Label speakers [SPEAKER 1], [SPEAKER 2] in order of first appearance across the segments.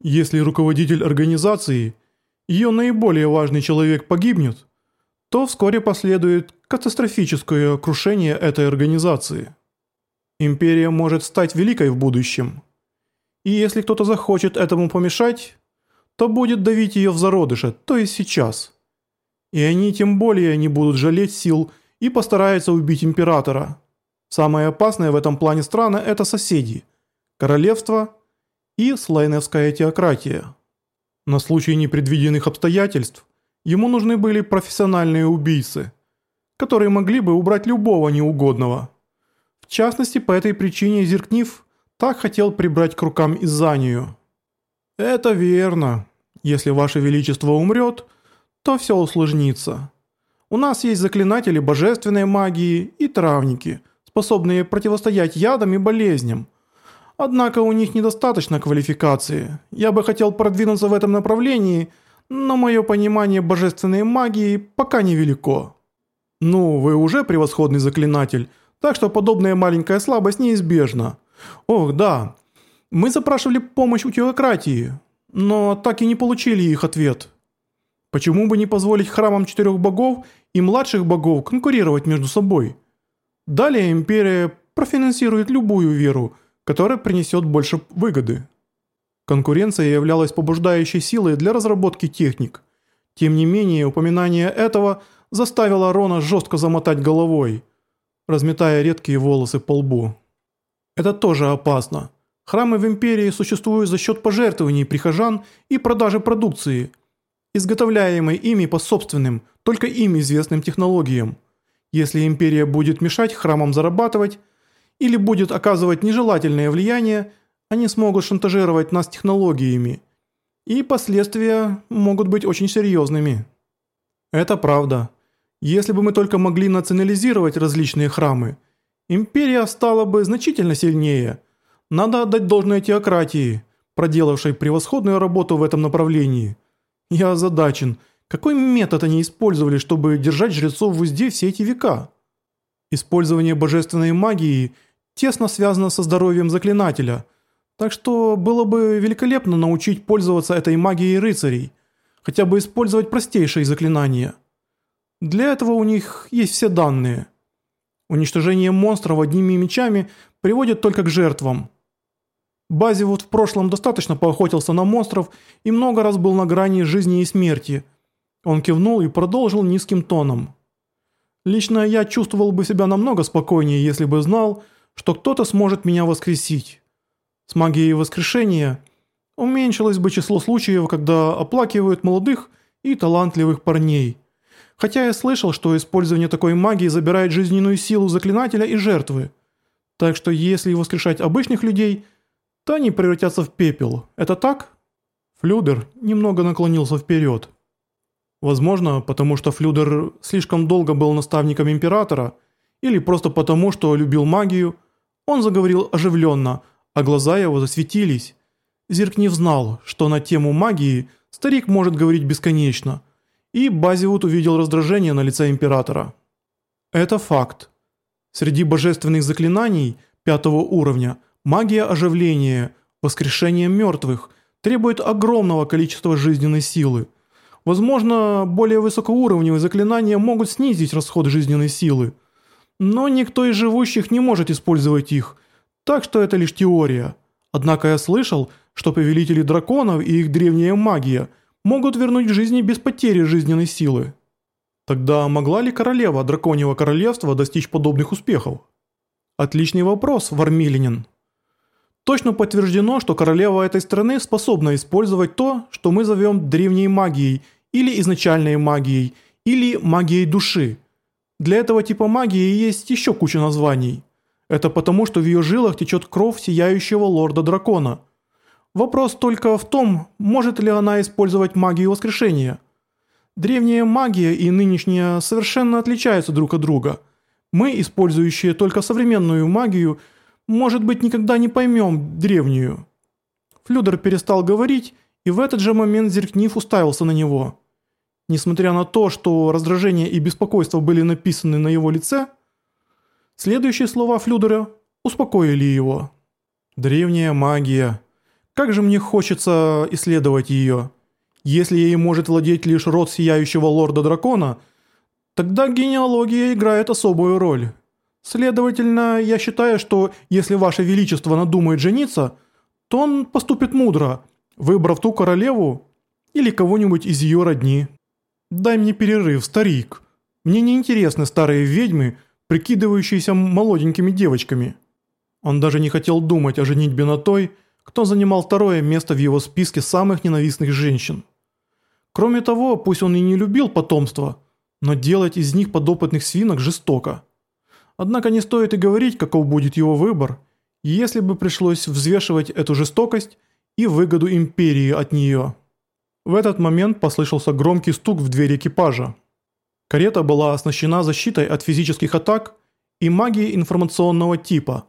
[SPEAKER 1] Если руководитель организации, ее наиболее важный человек погибнет, то вскоре последует катастрофическое крушение этой организации. Империя может стать великой в будущем. И если кто-то захочет этому помешать, то будет давить ее в зародыше, то есть сейчас. И они тем более не будут жалеть сил и постараются убить императора. Самое опасное в этом плане страны – это соседи, королевство и слайневская теократия. На случай непредвиденных обстоятельств ему нужны были профессиональные убийцы, которые могли бы убрать любого неугодного. В частности, по этой причине Зеркнив так хотел прибрать к рукам Изанию. «Это верно. Если Ваше Величество умрет, то все усложнится. У нас есть заклинатели божественной магии и травники, способные противостоять ядам и болезням – Однако у них недостаточно квалификации. Я бы хотел продвинуться в этом направлении, но мое понимание божественной магии пока невелико. Ну, вы уже превосходный заклинатель, так что подобная маленькая слабость неизбежна. Ох, да. Мы запрашивали помощь у теократии, но так и не получили их ответ. Почему бы не позволить храмам четырех богов и младших богов конкурировать между собой? Далее империя профинансирует любую веру – которая принесет больше выгоды. Конкуренция являлась побуждающей силой для разработки техник. Тем не менее, упоминание этого заставило Рона жестко замотать головой, разметая редкие волосы по лбу. Это тоже опасно. Храмы в империи существуют за счет пожертвований прихожан и продажи продукции, изготовляемой ими по собственным, только им известным технологиям. Если империя будет мешать храмам зарабатывать, или будет оказывать нежелательное влияние, они смогут шантажировать нас технологиями. И последствия могут быть очень серьезными. Это правда. Если бы мы только могли национализировать различные храмы, империя стала бы значительно сильнее. Надо отдать должное теократии, проделавшей превосходную работу в этом направлении. Я озадачен, какой метод они использовали, чтобы держать жрецов в узде все эти века? Использование божественной магии – тесно связано со здоровьем заклинателя, так что было бы великолепно научить пользоваться этой магией рыцарей, хотя бы использовать простейшие заклинания. Для этого у них есть все данные. Уничтожение монстров одними мечами приводит только к жертвам. Базивуд в прошлом достаточно поохотился на монстров и много раз был на грани жизни и смерти. Он кивнул и продолжил низким тоном. Лично я чувствовал бы себя намного спокойнее, если бы знал, что кто-то сможет меня воскресить. С магией воскрешения уменьшилось бы число случаев, когда оплакивают молодых и талантливых парней. Хотя я слышал, что использование такой магии забирает жизненную силу заклинателя и жертвы. Так что если воскрешать обычных людей, то они превратятся в пепел. Это так? Флюдер немного наклонился вперед. Возможно, потому что Флюдер слишком долго был наставником императора, или просто потому, что любил магию – он заговорил оживленно, а глаза его засветились. Зиркнев знал, что на тему магии старик может говорить бесконечно, и Базиут увидел раздражение на лице императора. Это факт. Среди божественных заклинаний пятого уровня магия оживления, воскрешение мертвых требует огромного количества жизненной силы. Возможно, более высокоуровневые заклинания могут снизить расход жизненной силы – но никто из живущих не может использовать их, так что это лишь теория. Однако я слышал, что повелители драконов и их древняя магия могут вернуть жизни без потери жизненной силы. Тогда могла ли королева драконьего королевства достичь подобных успехов? Отличный вопрос, Вармилинин. Точно подтверждено, что королева этой страны способна использовать то, что мы зовем древней магией, или изначальной магией, или магией души – для этого типа магии есть еще куча названий. Это потому, что в ее жилах течет кровь сияющего лорда-дракона. Вопрос только в том, может ли она использовать магию воскрешения. Древняя магия и нынешняя совершенно отличаются друг от друга. Мы, использующие только современную магию, может быть никогда не поймем древнюю. Флюдер перестал говорить, и в этот же момент Зеркнив уставился на него. Несмотря на то, что раздражение и беспокойство были написаны на его лице, следующие слова Флюдера успокоили его. «Древняя магия. Как же мне хочется исследовать ее. Если ей может владеть лишь род сияющего лорда-дракона, тогда генеалогия играет особую роль. Следовательно, я считаю, что если Ваше Величество надумает жениться, то он поступит мудро, выбрав ту королеву или кого-нибудь из ее родни. Дай мне перерыв, старик. Мне не интересны старые ведьмы, прикидывающиеся молоденькими девочками. Он даже не хотел думать о женитьбе на той, кто занимал второе место в его списке самых ненавистных женщин. Кроме того, пусть он и не любил потомство, но делать из них подопытных свинок жестоко. Однако не стоит и говорить, каков будет его выбор, если бы пришлось взвешивать эту жестокость и выгоду империи от нее. В этот момент послышался громкий стук в дверь экипажа. Карета была оснащена защитой от физических атак и магией информационного типа.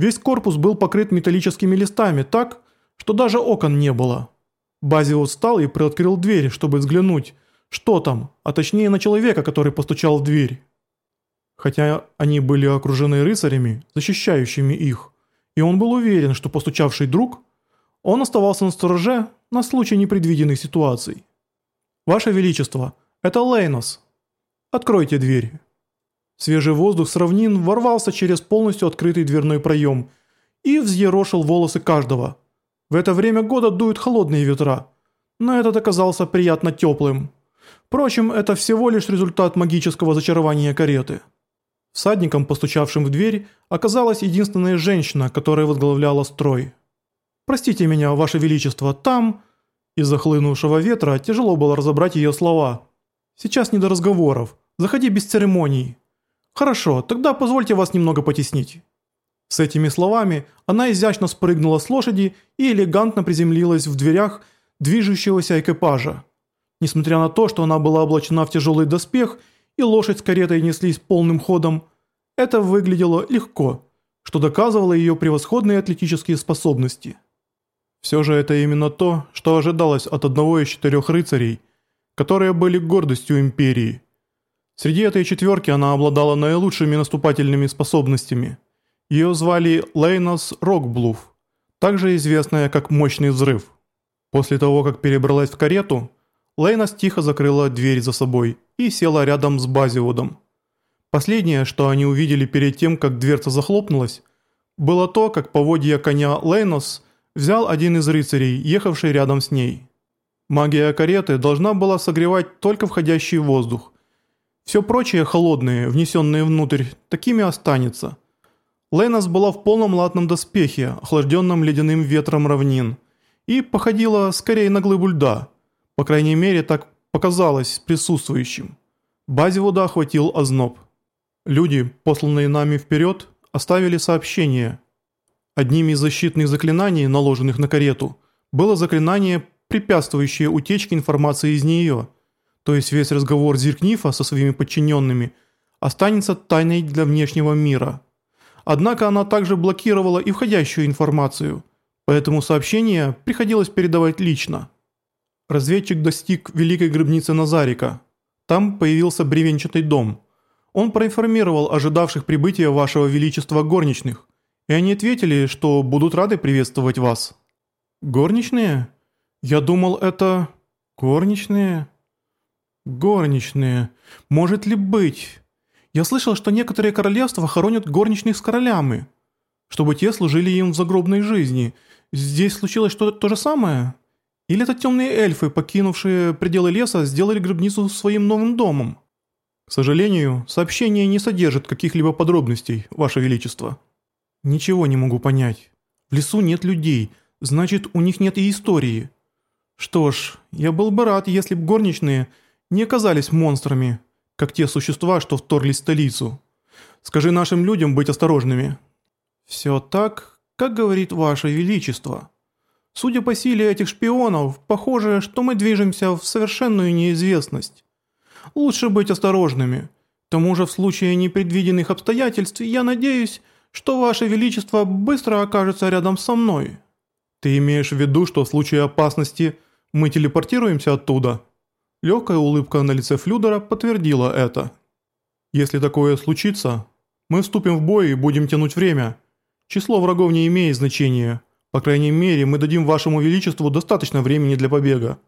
[SPEAKER 1] Весь корпус был покрыт металлическими листами так, что даже окон не было. Базио встал и приоткрыл дверь, чтобы взглянуть, что там, а точнее на человека, который постучал в дверь. Хотя они были окружены рыцарями, защищающими их, и он был уверен, что постучавший друг, он оставался на стороже на случай непредвиденных ситуаций. «Ваше Величество, это Лейнос. Откройте дверь». Свежий воздух с равнин ворвался через полностью открытый дверной проем и взъерошил волосы каждого. В это время года дуют холодные ветра, но этот оказался приятно теплым. Впрочем, это всего лишь результат магического зачарования кареты. Всадником, постучавшим в дверь, оказалась единственная женщина, которая возглавляла строй. «Простите меня, Ваше Величество, там...» Из-за хлынувшего ветра тяжело было разобрать ее слова. «Сейчас не до разговоров. Заходи без церемоний». «Хорошо, тогда позвольте вас немного потеснить». С этими словами она изящно спрыгнула с лошади и элегантно приземлилась в дверях движущегося экипажа. Несмотря на то, что она была облачена в тяжелый доспех и лошадь с каретой неслись полным ходом, это выглядело легко, что доказывало ее превосходные атлетические способности. Все же это именно то, что ожидалось от одного из четырех рыцарей, которые были гордостью империи. Среди этой четверки она обладала наилучшими наступательными способностями. Ее звали Лейнос Рокблуф, также известная как Мощный Взрыв. После того, как перебралась в карету, Лейнос тихо закрыла дверь за собой и села рядом с Базиудом. Последнее, что они увидели перед тем, как дверца захлопнулась, было то, как поводья коня Лейнос взял один из рыцарей, ехавший рядом с ней. Магия кареты должна была согревать только входящий воздух. Все прочее холодное, внесенное внутрь, такими останется. Лейнос была в полном латном доспехе, охлажденном ледяным ветром равнин, и походила скорее на глыбу льда – по крайней мере, так показалось присутствующим. Базивуда охватил озноб. Люди, посланные нами вперед, оставили сообщение. Одним из защитных заклинаний, наложенных на карету, было заклинание, препятствующее утечке информации из нее. То есть весь разговор Зиркнифа со своими подчиненными останется тайной для внешнего мира. Однако она также блокировала и входящую информацию, поэтому сообщение приходилось передавать лично. Разведчик достиг великой гробницы Назарика. Там появился бревенчатый дом. Он проинформировал ожидавших прибытия вашего величества горничных, и они ответили, что будут рады приветствовать вас. Горничные? Я думал, это... Горничные? Горничные. Может ли быть? Я слышал, что некоторые королевства хоронят горничных с королями, чтобы те служили им в загробной жизни. Здесь случилось что-то то же самое?» Или это темные эльфы, покинувшие пределы леса, сделали гробницу своим новым домом? К сожалению, сообщение не содержит каких-либо подробностей, Ваше Величество. Ничего не могу понять. В лесу нет людей, значит у них нет и истории. Что ж, я был бы рад, если бы горничные не оказались монстрами, как те существа, что вторглись в столицу. Скажи нашим людям быть осторожными. Все так, как говорит Ваше Величество. Судя по силе этих шпионов, похоже, что мы движемся в совершенную неизвестность. Лучше быть осторожными. К тому же в случае непредвиденных обстоятельств я надеюсь, что Ваше Величество быстро окажется рядом со мной. Ты имеешь в виду, что в случае опасности мы телепортируемся оттуда? Легкая улыбка на лице Флюдера подтвердила это. Если такое случится, мы вступим в бой и будем тянуть время. Число врагов не имеет значения. По крайней мере, мы дадим вашему величеству достаточно времени для побега.